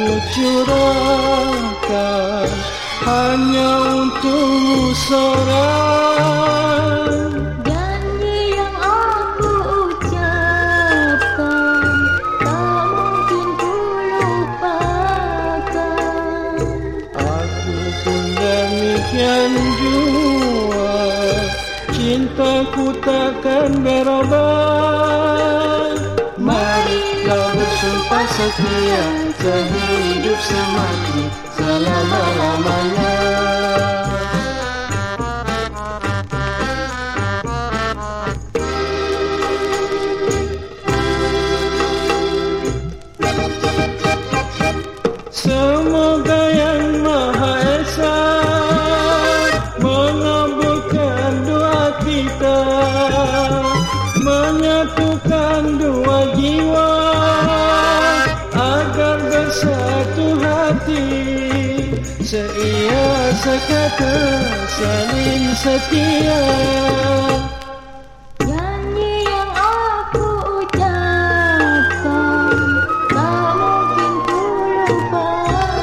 ku curahkan hanya untuk seorang Janji yang aku ucapkan tak mungkin ku lupakan. Aku pun demikian jua Cintaku takkan berubah setia Sehidup semati selama-lamanya seia sekata saling setia. Yang aku ucapkan tak mungkin ku lupakan.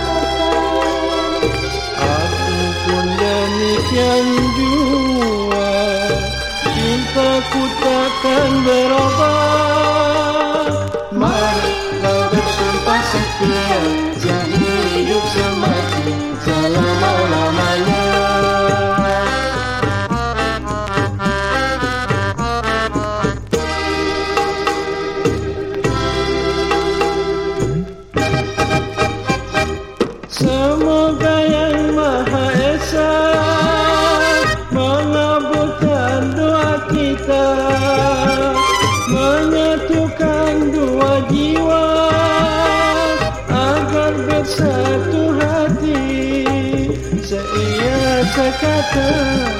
Aku pun demikian jua Cintaku takkan berubah Semoga yang Maha Esa mengabulkan doa kita, menyatukan dua jiwa agar bersatu hati, seia sekata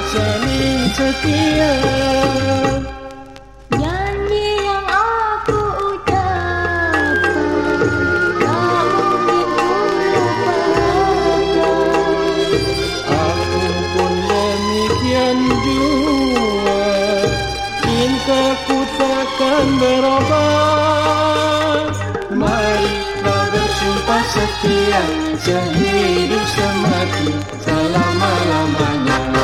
saling setia. Takkan berubah Marilah bersumpah setia Sehidup semati selama-lamanya